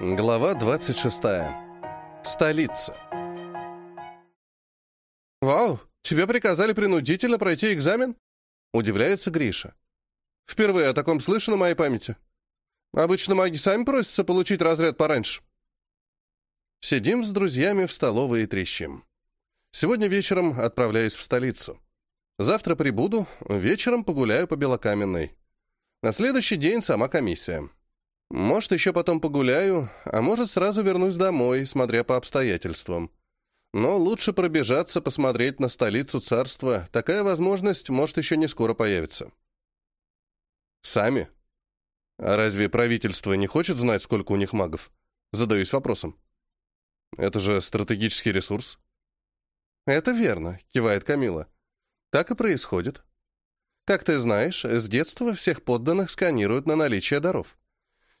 Глава 26. Столица. «Вау, тебе приказали принудительно пройти экзамен?» Удивляется Гриша. «Впервые о таком слышу на моей памяти. Обычно маги сами просятся получить разряд пораньше». Сидим с друзьями в столовой и трещим. Сегодня вечером отправляюсь в столицу. Завтра прибуду, вечером погуляю по Белокаменной. На следующий день сама комиссия. Может, еще потом погуляю, а может, сразу вернусь домой, смотря по обстоятельствам. Но лучше пробежаться, посмотреть на столицу царства. Такая возможность, может, еще не скоро появится. Сами? А разве правительство не хочет знать, сколько у них магов? Задаюсь вопросом. Это же стратегический ресурс. Это верно, кивает Камила. Так и происходит. Как ты знаешь, с детства всех подданных сканируют на наличие даров.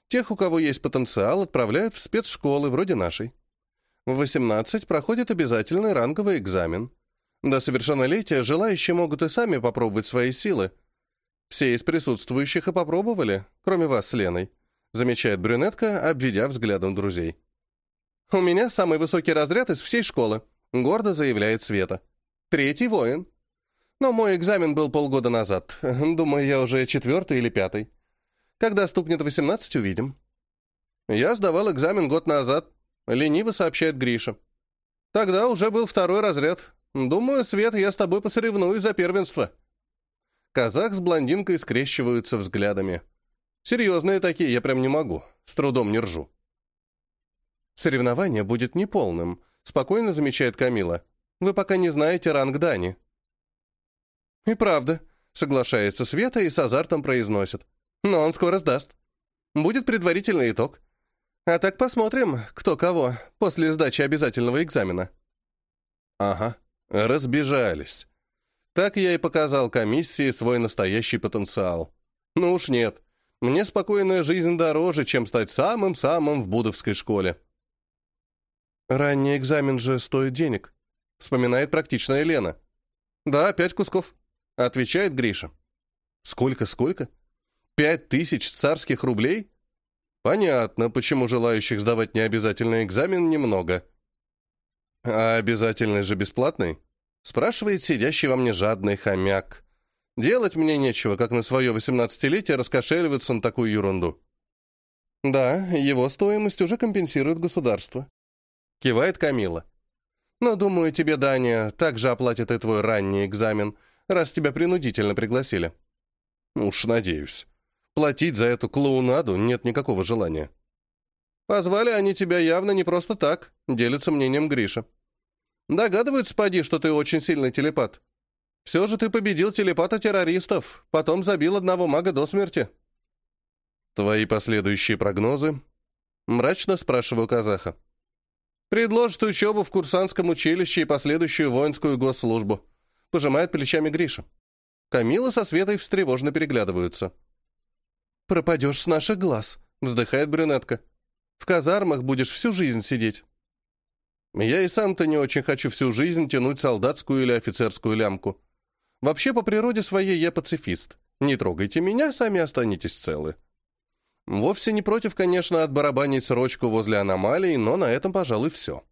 Тех, у кого есть потенциал, отправляют в спецшколы вроде нашей. В 18 проходит обязательный ранговый экзамен. До совершеннолетия желающие могут и сами попробовать свои силы. Все из присутствующих и попробовали, кроме вас с Леной, замечает брюнетка, обведя взглядом друзей. «У меня самый высокий разряд из всей школы», — гордо заявляет Света. «Третий воин. Но мой экзамен был полгода назад. Думаю, я уже четвертый или пятый. Когда стукнет 18, увидим. Я сдавал экзамен год назад, лениво сообщает Гриша. Тогда уже был второй разряд. Думаю, Свет, я с тобой посоревнуюсь за первенство. Казах с блондинкой скрещиваются взглядами. Серьезные такие, я прям не могу. С трудом не ржу. Соревнование будет неполным, спокойно замечает Камила. Вы пока не знаете ранг Дани. И правда, соглашается Света и с азартом произносит. Но он скоро сдаст. Будет предварительный итог. А так посмотрим, кто кого, после сдачи обязательного экзамена. Ага, разбежались. Так я и показал комиссии свой настоящий потенциал. Ну уж нет. Мне спокойная жизнь дороже, чем стать самым-самым в Будовской школе. Ранний экзамен же стоит денег, вспоминает практичная Лена. Да, пять кусков, отвечает Гриша. Сколько-сколько? Пять тысяч царских рублей? Понятно, почему желающих сдавать необязательный экзамен немного. А обязательный же бесплатный? Спрашивает сидящий во мне жадный хомяк. Делать мне нечего, как на свое восемнадцатилетие раскошеливаться на такую ерунду. Да, его стоимость уже компенсирует государство. Кивает Камила. Но, думаю, тебе, Даня, также оплатит и твой ранний экзамен, раз тебя принудительно пригласили. Уж надеюсь. Платить за эту клоунаду нет никакого желания. Позвали они тебя явно не просто так, делится мнением Гриша. Догадываются, поди, что ты очень сильный телепат. Все же ты победил телепата-террористов, потом забил одного мага до смерти. Твои последующие прогнозы? Мрачно спрашиваю казаха. Предложит учебу в курсантском училище и последующую воинскую госслужбу. Пожимает плечами Гриша. Камила со Светой встревожно переглядываются. «Пропадешь с наших глаз», — вздыхает брюнетка. «В казармах будешь всю жизнь сидеть». Я и сам-то не очень хочу всю жизнь тянуть солдатскую или офицерскую лямку. Вообще, по природе своей я пацифист. Не трогайте меня, сами останетесь целы. Вовсе не против, конечно, отбарабанить срочку возле аномалий, но на этом, пожалуй, все.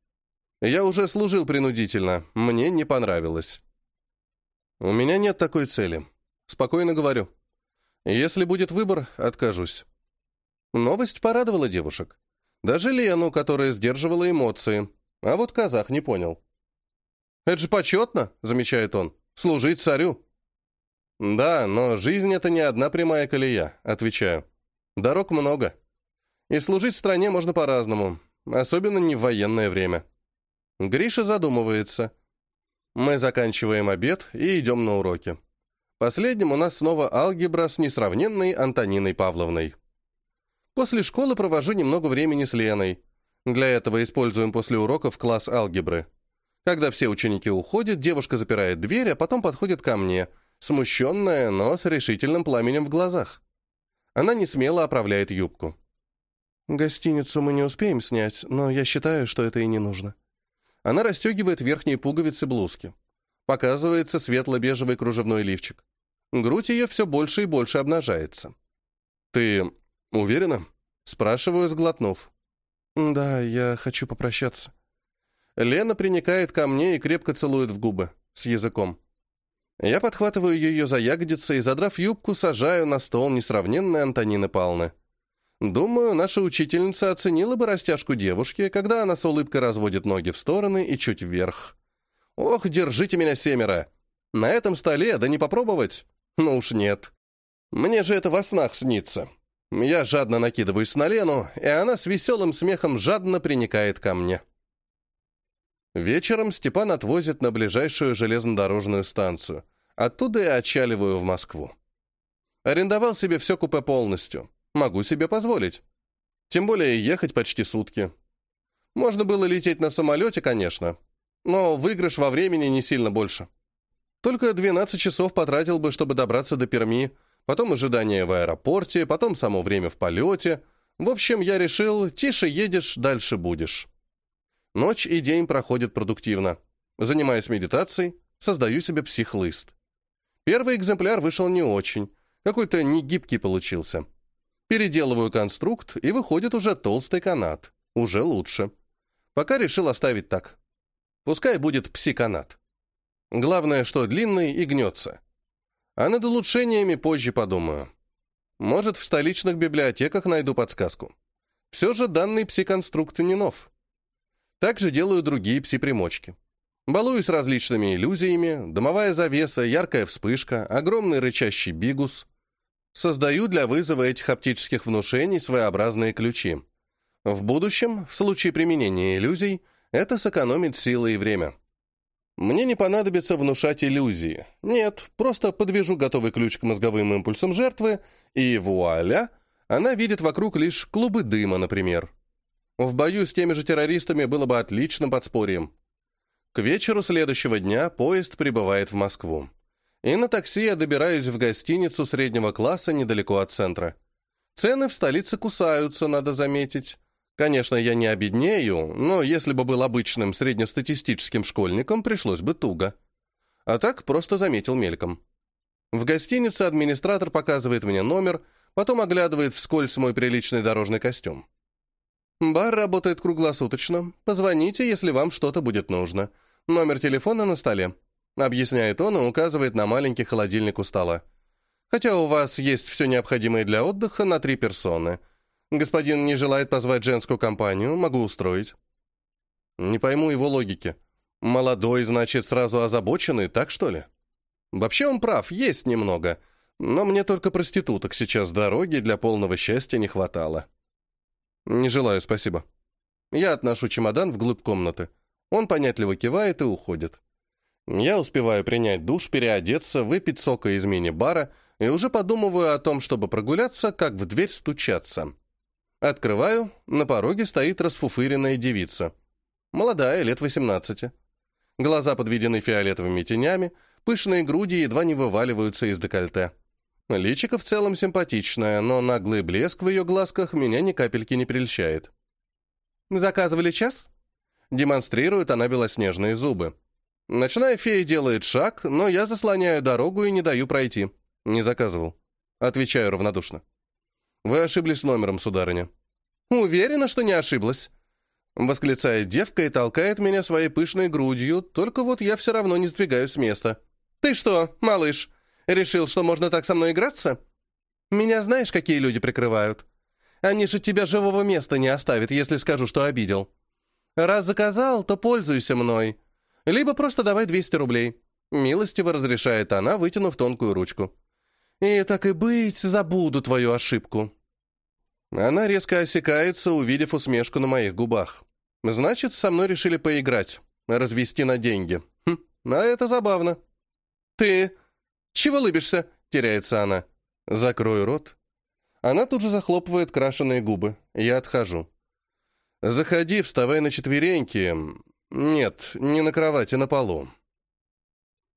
Я уже служил принудительно, мне не понравилось. У меня нет такой цели. Спокойно говорю. Если будет выбор, откажусь. Новость порадовала девушек. Даже Лену, которая сдерживала эмоции. А вот казах не понял. «Это же почетно», — замечает он, — «служить царю». «Да, но жизнь — это не одна прямая колея», — отвечаю. «Дорог много. И служить стране можно по-разному, особенно не в военное время». Гриша задумывается. Мы заканчиваем обед и идем на уроки. Последним у нас снова алгебра с несравненной Антониной Павловной. После школы провожу немного времени с Леной. Для этого используем после уроков класс алгебры. Когда все ученики уходят, девушка запирает дверь, а потом подходит ко мне, смущенная, но с решительным пламенем в глазах. Она не смело оправляет юбку. «Гостиницу мы не успеем снять, но я считаю, что это и не нужно». Она расстегивает верхние пуговицы блузки. Показывается светло-бежевый кружевной лифчик. Грудь ее все больше и больше обнажается. «Ты уверена?» — спрашиваю, сглотнув. «Да, я хочу попрощаться». Лена приникает ко мне и крепко целует в губы, с языком. Я подхватываю ее за ягодицы и, задрав юбку, сажаю на стол несравненной Антонины Павловны. Думаю, наша учительница оценила бы растяжку девушки, когда она с улыбкой разводит ноги в стороны и чуть вверх. «Ох, держите меня, семеро! На этом столе, да не попробовать? Ну уж нет. Мне же это во снах снится». Я жадно накидываюсь на Лену, и она с веселым смехом жадно приникает ко мне. Вечером Степан отвозит на ближайшую железнодорожную станцию. Оттуда я отчаливаю в Москву. Арендовал себе все купе полностью. Могу себе позволить. Тем более ехать почти сутки. Можно было лететь на самолете, конечно, но выигрыш во времени не сильно больше. Только 12 часов потратил бы, чтобы добраться до Перми, потом ожидание в аэропорте, потом само время в полете. В общем, я решил, тише едешь, дальше будешь. Ночь и день проходят продуктивно. Занимаюсь медитацией, создаю себе психлыст. Первый экземпляр вышел не очень, какой-то негибкий получился. Переделываю конструкт, и выходит уже толстый канат. Уже лучше. Пока решил оставить так. Пускай будет пси-канат. Главное, что длинный и гнется. А над улучшениями позже подумаю. Может, в столичных библиотеках найду подсказку. Все же данный пси-конструкт не нов. Также делаю другие пси-примочки. Балуюсь различными иллюзиями, домовая завеса, яркая вспышка, огромный рычащий бигус. Создаю для вызова этих оптических внушений своеобразные ключи. В будущем, в случае применения иллюзий, это сэкономит силы и время. Мне не понадобится внушать иллюзии. Нет, просто подвяжу готовый ключ к мозговым импульсам жертвы, и вуаля, она видит вокруг лишь клубы дыма, например. В бою с теми же террористами было бы отличным подспорьем. К вечеру следующего дня поезд прибывает в Москву и на такси я добираюсь в гостиницу среднего класса недалеко от центра. Цены в столице кусаются, надо заметить. Конечно, я не обеднею, но если бы был обычным среднестатистическим школьником, пришлось бы туго. А так просто заметил мельком. В гостинице администратор показывает мне номер, потом оглядывает вскользь мой приличный дорожный костюм. Бар работает круглосуточно. Позвоните, если вам что-то будет нужно. Номер телефона на столе. Объясняет он и указывает на маленький холодильник у стола. Хотя у вас есть все необходимое для отдыха на три персоны. Господин не желает позвать женскую компанию, могу устроить. Не пойму его логики. Молодой, значит, сразу озабоченный, так что ли? Вообще он прав, есть немного. Но мне только проституток сейчас дороги для полного счастья не хватало. Не желаю, спасибо. Я отношу чемодан вглубь комнаты. Он понятливо кивает и уходит. Я успеваю принять душ, переодеться, выпить сока из мини-бара и уже подумываю о том, чтобы прогуляться, как в дверь стучаться. Открываю, на пороге стоит расфуфыренная девица. Молодая, лет 18. Глаза подведены фиолетовыми тенями, пышные груди едва не вываливаются из декольте. Личико в целом симпатичное, но наглый блеск в ее глазках меня ни капельки не прельщает. «Заказывали час?» Демонстрирует она белоснежные зубы. Ночная фея делает шаг, но я заслоняю дорогу и не даю пройти. Не заказывал. Отвечаю равнодушно. Вы ошиблись номером, сударыня. Уверена, что не ошиблась. Восклицает девка и толкает меня своей пышной грудью, только вот я все равно не сдвигаюсь с места. «Ты что, малыш, решил, что можно так со мной играться? Меня знаешь, какие люди прикрывают? Они же тебя живого места не оставят, если скажу, что обидел. Раз заказал, то пользуйся мной. Либо просто давай 200 рублей. Милостиво разрешает она, вытянув тонкую ручку. И так и быть, забуду твою ошибку. Она резко осекается, увидев усмешку на моих губах. Значит, со мной решили поиграть, развести на деньги. Хм, а это забавно. Ты... Чего лыбишься? Теряется она. Закрой рот. Она тут же захлопывает крашеные губы. Я отхожу. Заходи, вставай на четвереньки. Нет, не на кровати, на полу.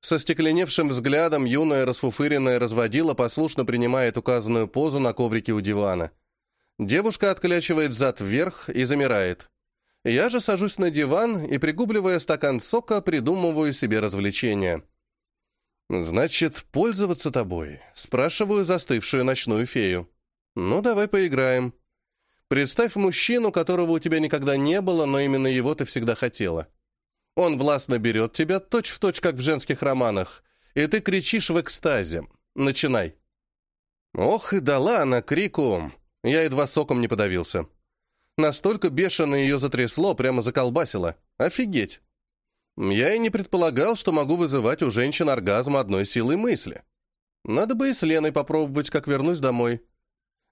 Со стекленевшим взглядом юная расфуфыренная разводила послушно принимает указанную позу на коврике у дивана. Девушка отклячивает зад вверх и замирает. Я же сажусь на диван и, пригубливая стакан сока, придумываю себе развлечение. «Значит, пользоваться тобой?» — спрашиваю застывшую ночную фею. «Ну, давай поиграем». Представь мужчину, которого у тебя никогда не было, но именно его ты всегда хотела. Он властно берет тебя, точь-в-точь, точь, как в женских романах, и ты кричишь в экстазе. Начинай. Ох, и дала она крику. Я едва соком не подавился. Настолько бешено ее затрясло, прямо заколбасило. Офигеть. Я и не предполагал, что могу вызывать у женщин оргазм одной силой мысли. Надо бы и с Леной попробовать, как вернусь домой.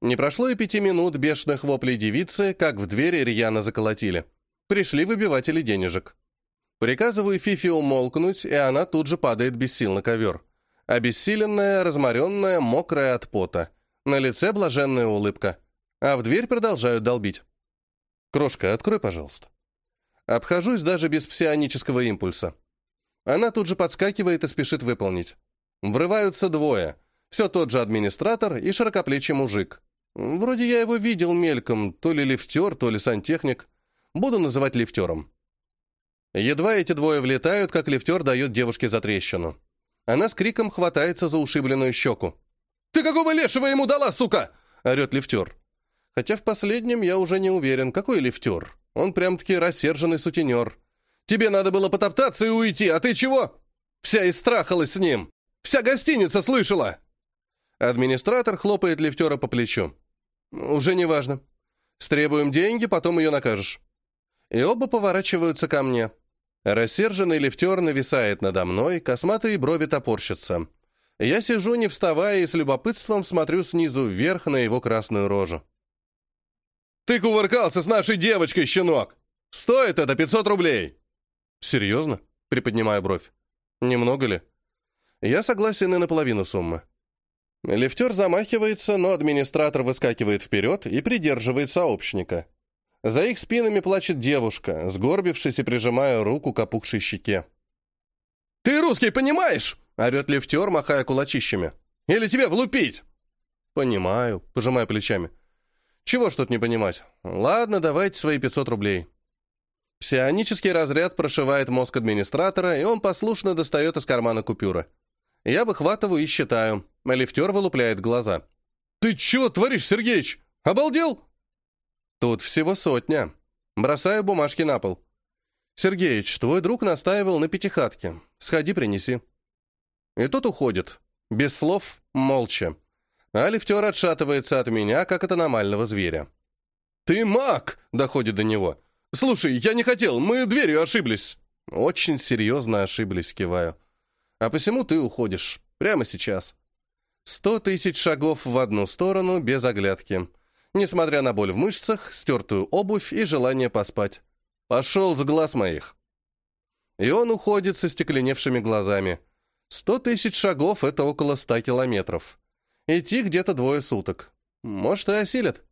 Не прошло и пяти минут бешеных воплей девицы, как в двери рьяно заколотили. Пришли выбиватели денежек. Приказываю Фифи умолкнуть, и она тут же падает без сил на ковер. Обессиленная, разморенная, мокрая от пота. На лице блаженная улыбка. А в дверь продолжают долбить. «Крошка, открой, пожалуйста». Обхожусь даже без псионического импульса. Она тут же подскакивает и спешит выполнить. Врываются двое. Все тот же администратор и широкоплечий мужик. Вроде я его видел мельком, то ли лифтер, то ли сантехник. Буду называть лифтером. Едва эти двое влетают, как лифтер дает девушке затрещину. Она с криком хватается за ушибленную щеку. «Ты какого лешего ему дала, сука?» — орет лифтер. Хотя в последнем я уже не уверен, какой лифтер. Он прям-таки рассерженный сутенер. «Тебе надо было потоптаться и уйти, а ты чего?» Вся истрахалась с ним. Вся гостиница слышала!» Администратор хлопает лифтера по плечу. «Уже не важно. Стребуем деньги, потом ее накажешь». И оба поворачиваются ко мне. Рассерженный лифтер нависает надо мной, косматые брови топорщатся. Я сижу, не вставая, и с любопытством смотрю снизу вверх на его красную рожу. «Ты кувыркался с нашей девочкой, щенок! Стоит это 500 рублей!» «Серьезно?» — приподнимаю бровь. «Немного ли?» Я согласен и на половину суммы. Лифтер замахивается, но администратор выскакивает вперед и придерживает сообщника. За их спинами плачет девушка, сгорбившись и прижимая руку к опухшей щеке. «Ты русский понимаешь?» — орет лифтер, махая кулачищами. «Или тебе влупить?» «Понимаю», — пожимая плечами. «Чего ж тут не понимать? Ладно, давайте свои 500 рублей». Псионический разряд прошивает мозг администратора, и он послушно достает из кармана купюры. Я выхватываю и считаю. Лифтер вылупляет глаза. «Ты чего творишь, Сергеич? Обалдел?» «Тут всего сотня. Бросаю бумажки на пол. Сергеич, твой друг настаивал на пятихатке. Сходи, принеси». И тот уходит. Без слов, молча. А лифтер отшатывается от меня, как от аномального зверя. «Ты маг!» — доходит до него. «Слушай, я не хотел, мы дверью ошиблись». «Очень серьезно ошиблись», — киваю. А посему ты уходишь. Прямо сейчас. Сто тысяч шагов в одну сторону, без оглядки. Несмотря на боль в мышцах, стертую обувь и желание поспать. Пошел с глаз моих. И он уходит со стекленевшими глазами. Сто тысяч шагов — это около ста километров. Идти где-то двое суток. Может, и осилят.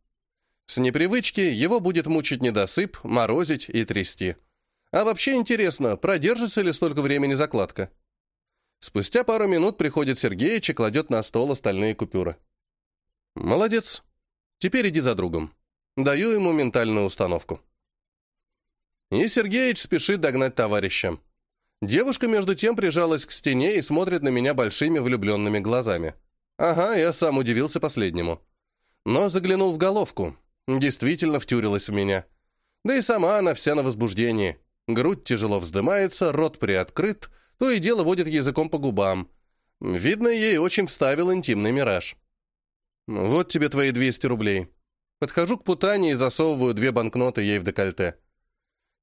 С непривычки его будет мучить недосып, морозить и трясти. А вообще интересно, продержится ли столько времени закладка? Спустя пару минут приходит Сергеич и кладет на стол остальные купюры. «Молодец. Теперь иди за другом. Даю ему ментальную установку». И Сергеич спешит догнать товарища. Девушка, между тем, прижалась к стене и смотрит на меня большими влюбленными глазами. Ага, я сам удивился последнему. Но заглянул в головку. Действительно втюрилась в меня. Да и сама она вся на возбуждении. Грудь тяжело вздымается, рот приоткрыт — то и дело водит языком по губам. Видно, ей очень вставил интимный мираж. «Вот тебе твои 200 рублей». Подхожу к путане и засовываю две банкноты ей в декольте.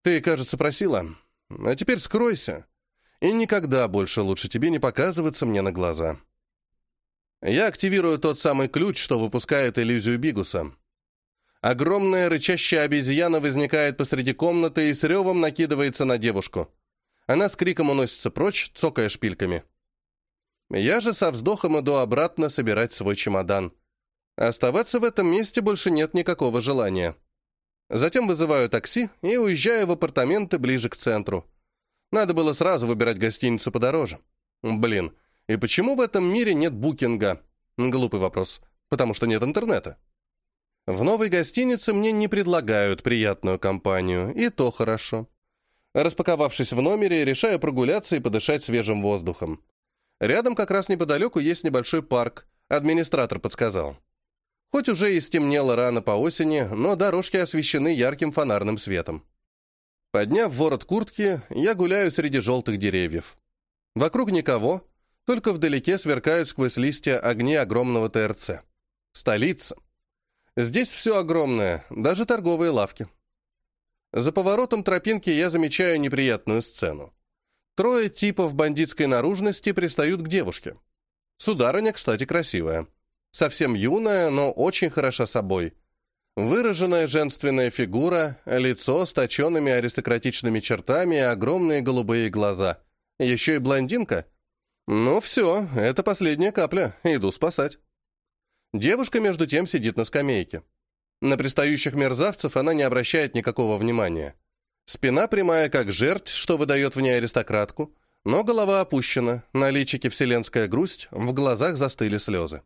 «Ты, кажется, просила. А теперь скройся. И никогда больше лучше тебе не показываться мне на глаза». Я активирую тот самый ключ, что выпускает иллюзию Бигуса. Огромная рычащая обезьяна возникает посреди комнаты и с ревом накидывается на девушку. Она с криком уносится прочь, цокая шпильками. Я же со вздохом иду обратно собирать свой чемодан. Оставаться в этом месте больше нет никакого желания. Затем вызываю такси и уезжаю в апартаменты ближе к центру. Надо было сразу выбирать гостиницу подороже. Блин, и почему в этом мире нет букинга? Глупый вопрос, потому что нет интернета. В новой гостинице мне не предлагают приятную компанию, и то хорошо. Распаковавшись в номере, решаю прогуляться и подышать свежим воздухом. Рядом как раз неподалеку есть небольшой парк. Администратор подсказал. Хоть уже и стемнело рано по осени, но дорожки освещены ярким фонарным светом. Подняв ворот куртки, я гуляю среди желтых деревьев. Вокруг никого, только вдалеке сверкают сквозь листья огни огромного ТРЦ. Столица. Здесь все огромное, даже торговые лавки. За поворотом тропинки я замечаю неприятную сцену. Трое типов бандитской наружности пристают к девушке. Сударыня, кстати, красивая. Совсем юная, но очень хороша собой. Выраженная женственная фигура, лицо с точенными аристократичными чертами и огромные голубые глаза. Еще и блондинка. Ну все, это последняя капля, иду спасать. Девушка, между тем, сидит на скамейке. На пристающих мерзавцев она не обращает никакого внимания. Спина прямая, как жерть, что выдает в ней аристократку, но голова опущена, на личике вселенская грусть, в глазах застыли слезы.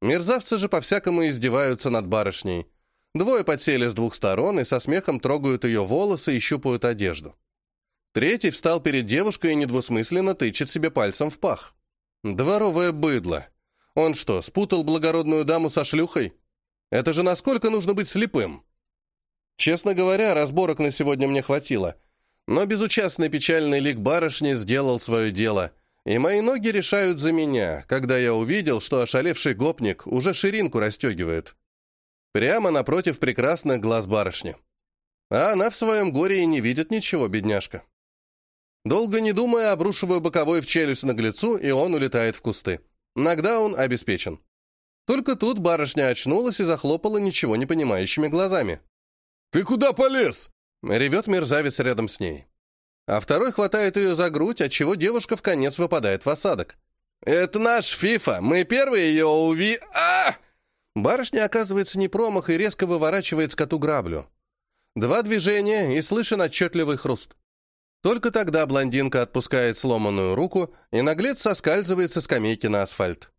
Мерзавцы же по-всякому издеваются над барышней. Двое подсели с двух сторон и со смехом трогают ее волосы и щупают одежду. Третий встал перед девушкой и недвусмысленно тычет себе пальцем в пах. Дворовое быдло. Он что, спутал благородную даму со шлюхой? Это же насколько нужно быть слепым? Честно говоря, разборок на сегодня мне хватило. Но безучастный печальный лик барышни сделал свое дело, и мои ноги решают за меня, когда я увидел, что ошалевший гопник уже ширинку расстегивает. Прямо напротив прекрасных глаз барышни. А она в своем горе и не видит ничего, бедняжка. Долго не думая, обрушиваю боковой в челюсть наглецу, и он улетает в кусты. Нокдаун обеспечен. Только тут барышня очнулась и захлопала ничего не понимающими глазами. «Ты куда полез?» — ревет мерзавец рядом с ней. А второй хватает ее за грудь, отчего девушка в конец выпадает в осадок. «Это наш Фифа! Мы первые ее уви... а Барышня оказывается не промах и резко выворачивает скоту граблю. Два движения, и слышен отчетливый хруст. Только тогда блондинка отпускает сломанную руку, и наглец соскальзывает со скамейки на асфальт.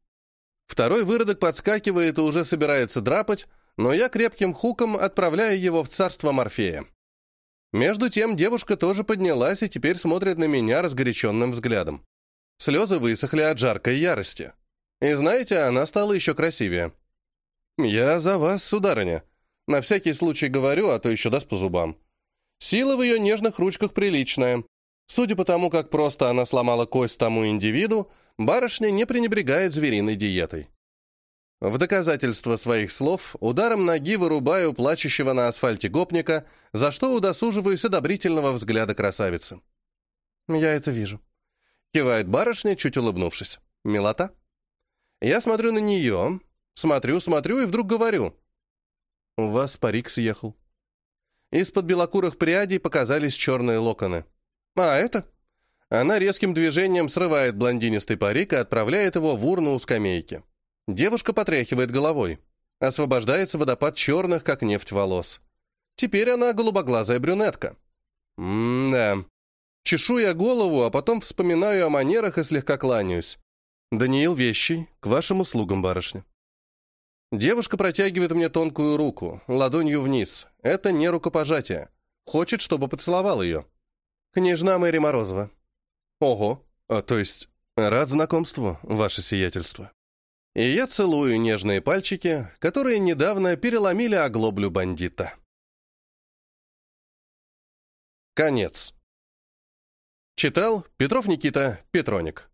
Второй выродок подскакивает и уже собирается драпать, но я крепким хуком отправляю его в царство Морфея. Между тем девушка тоже поднялась и теперь смотрит на меня разгоряченным взглядом. Слезы высохли от жаркой ярости. И знаете, она стала еще красивее. «Я за вас, сударыня. На всякий случай говорю, а то еще даст по зубам. Сила в ее нежных ручках приличная. Судя по тому, как просто она сломала кость тому индивиду, барышня не пренебрегает звериной диетой. В доказательство своих слов ударом ноги вырубаю плачущего на асфальте гопника, за что удосуживаюсь одобрительного взгляда красавицы. «Я это вижу», — кивает барышня, чуть улыбнувшись. «Милота?» Я смотрю на нее, смотрю, смотрю и вдруг говорю. «У вас парик съехал». Из-под белокурых прядей показались черные локоны. «А, это?» Она резким движением срывает блондинистый парик и отправляет его в урну у скамейки. Девушка потряхивает головой. Освобождается водопад черных, как нефть, волос. Теперь она голубоглазая брюнетка. М-да. Чешу я голову, а потом вспоминаю о манерах и слегка кланяюсь. «Даниил Вещий, к вашим услугам, барышня». Девушка протягивает мне тонкую руку, ладонью вниз. Это не рукопожатие. Хочет, чтобы поцеловал ее. Княжна Мэри Морозова. Ого, а то есть рад знакомству, ваше сиятельство. И я целую нежные пальчики, которые недавно переломили оглоблю бандита. Конец. Читал Петров Никита Петроник.